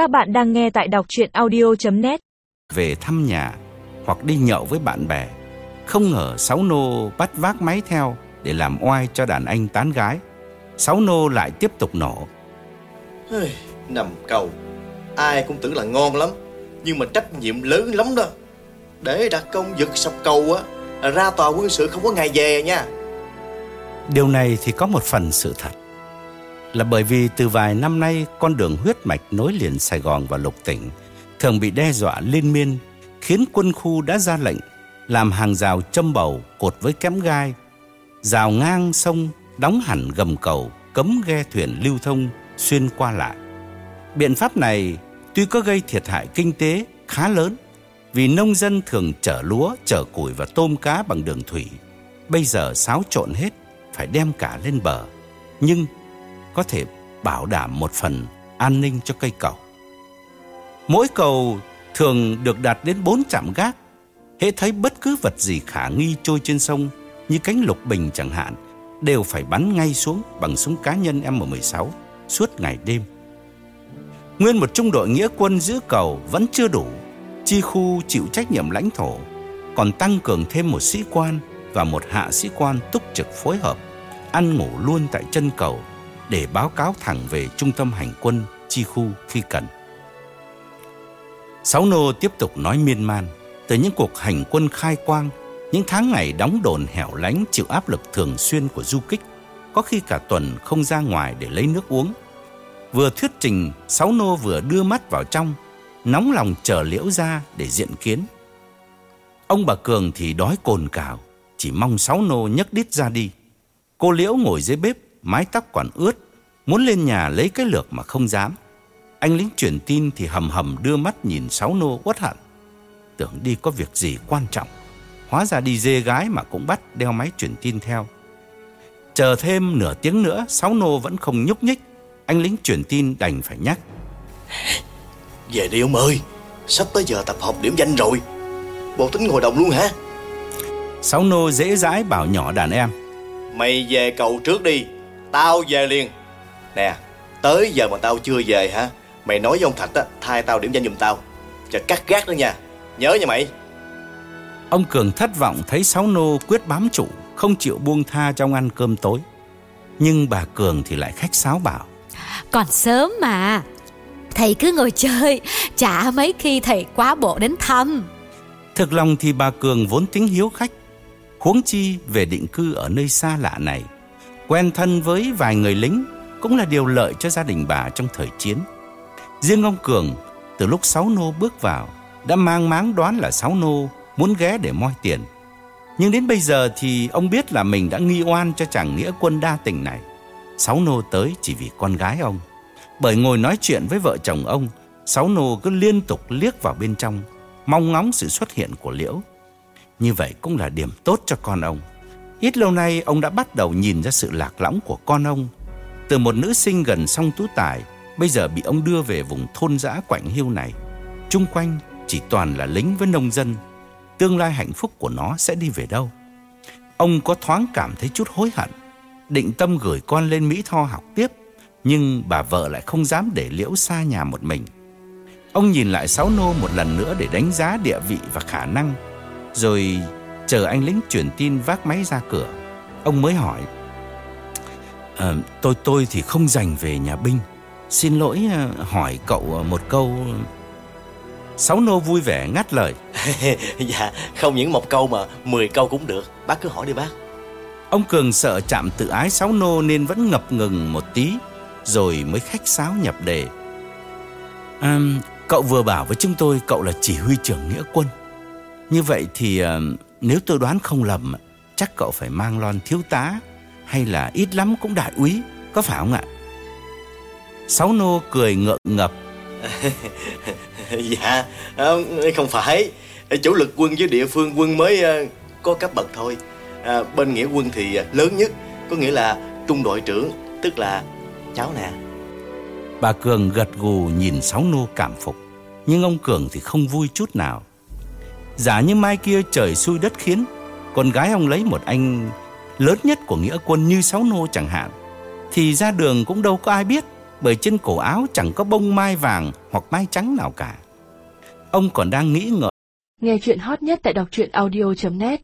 Các bạn đang nghe tại đọc chuyện audio.net Về thăm nhà hoặc đi nhậu với bạn bè Không ngờ Sáu Nô bắt vác máy theo để làm oai cho đàn anh tán gái. Sáu Nô lại tiếp tục nổ. Nằm cầu. Ai cũng tưởng là ngon lắm Nhưng mà trách nhiệm lớn lắm đó. Để đặt công giật sập cầu á Ra tòa quân sự không có ngày về nha. Điều này thì có một phần sự thật là bởi vì từ vài năm nay Con đường huyết mạch nối liền Sài Gòn và lục tỉnh Thường bị đe dọa liên miên Khiến quân khu đã ra lệnh Làm hàng rào châm bầu cột với kém gai Rào ngang sông Đóng hẳn gầm cầu Cấm ghe thuyền lưu thông xuyên qua lại Biện pháp này tuy có gây thiệt hại kinh tế khá lớn vì nông dân thường chở lúa, chở củi và tôm cá bằng đường thủy. Bây giờ xáo trộn hết, phải đem cả lên bờ. Nhưng có thể bảo đảm một phần an ninh cho cây cầu. Mỗi cầu thường được đặt đến 4 trạm gác. Hễ thấy bất cứ vật gì khả nghi trôi trên sông như cánh lục bình chẳng hạn, đều phải bắn ngay xuống bằng súng cá nhân M16 suốt ngày đêm. Nguyên một trung đội nghĩa quân giữ cầu vẫn chưa đủ chi khu chịu trách nhiệm lãnh thổ, còn tăng cường thêm một sĩ quan và một hạ sĩ quan túc trực phối hợp, ăn ngủ luôn tại chân cầu để báo cáo thẳng về trung tâm hành quân chi khu khi cần. Sáu nô tiếp tục nói miên man từ những cuộc hành quân khai quang, những tháng ngày đóng đồn hẻo lánh chịu áp lực thường xuyên của du kích, có khi cả tuần không ra ngoài để lấy nước uống. Vừa thuyết trình, Sáu nô vừa đưa mắt vào trong nóng lòng chờ liễu ra để diện kiến. Ông bà Cường thì đói cồn cào, chỉ mong sáu nô nhấc đít ra đi. Cô liễu ngồi dưới bếp, mái tóc còn ướt, muốn lên nhà lấy cái lược mà không dám. Anh lính truyền tin thì hầm hầm đưa mắt nhìn sáu nô uất hận. Tưởng đi có việc gì quan trọng, hóa ra đi dê gái mà cũng bắt đeo máy truyền tin theo. Chờ thêm nửa tiếng nữa, sáu nô vẫn không nhúc nhích, anh lính truyền tin đành phải nhắc. Về đi ông ơi Sắp tới giờ tập hợp điểm danh rồi Bộ tính ngồi đồng luôn hả Sáu nô dễ dãi bảo nhỏ đàn em Mày về cầu trước đi Tao về liền. Nè Tới giờ mà tao chưa về hả? Mày nói với ông Thạch á Thay tao điểm danh giùm tao. Cho cắt gác nữa nha. Nhớ nha mày. Ông Cường thất vọng thấy Sáu nô quyết bám trụ Không chịu buông tha trong ăn cơm tối. Nhưng bà Cường thì lại khách sáo bảo. Còn sớm mà. Thầy cứ ngồi chơi Chả mấy khi thầy quá bộ đến thăm. Thực lòng thì bà Cường vốn tính hiếu khách. Huống chi về định cư ở nơi xa lạ này Quen thân với vài người lính Cũng là điều lợi cho gia đình bà trong thời chiến Riêng ông Cường Từ lúc Sáu Nô bước vào Đã mang máng đoán là Sáu Nô Muốn ghé để moi tiền Nhưng đến bây giờ thì ông biết là mình đã nghi oan cho chàng nghĩa quân đa tình này Sáu Nô tới chỉ vì con gái ông bởi ngồi nói chuyện với vợ chồng ông, Sáu Nô cứ liên tục liếc vào bên trong, mong ngóng sự xuất hiện của Liễu. Như vậy cũng là điểm tốt cho con ông. Ít lâu nay ông đã bắt đầu nhìn ra sự lạc lõng của con ông. Từ một nữ sinh gần sông Tú Tài, bây giờ bị ông đưa về vùng thôn dã quạnh hiu này. Trung quanh chỉ toàn là lính với nông dân. Tương lai hạnh phúc của nó sẽ đi về đâu? Ông có thoáng cảm thấy chút hối hận, định tâm gửi con lên Mỹ Tho học tiếp nhưng bà vợ lại không dám để Liễu xa nhà một mình Ông nhìn lại Sáu Nô một lần nữa để đánh giá địa vị và khả năng Rồi chờ anh lính chuyển tin vác máy ra cửa. Ông mới hỏi à, Tôi tôi thì không dành về nhà binh. Xin lỗi ờ, hỏi cậu một câu. Sáu Nô vui vẻ ngắt lời. Dạ không những một câu mà mười câu cũng được. Bác cứ hỏi đi bác. Ông Cường sợ chạm tự ái Sáu Nô nên vẫn ngập ngừng một tí rồi mới khách sáo nhập đề. À, cậu vừa bảo với chúng tôi cậu là chỉ huy trưởng nghĩa quân. Như vậy thì nếu tôi đoán không lầm, chắc cậu phải mang lon thiếu tá hay là ít lắm cũng đại úy, có phải không ạ? Sáu nô cười ngượng ngập. dạ, không phải. Chủ lực quân với địa phương quân mới à, có cấp bậc thôi. À, bên nghĩa quân thì lớn nhất, có nghĩa là trung đội trưởng, tức là cháu nè Bà Cường gật gù nhìn Sáu Nô cảm phục Nhưng ông Cường thì không vui chút nào Giả như mai kia trời xui đất khiến, Con gái ông lấy một anh lớn nhất của nghĩa quân như Sáu Nô chẳng hạn. Thì ra đường cũng đâu có ai biết, bởi trên cổ áo chẳng có bông mai vàng hoặc mai trắng nào cả. Ông còn đang nghĩ ngợi. Nghe chuyện hot nhất tại đọc truyện audio.net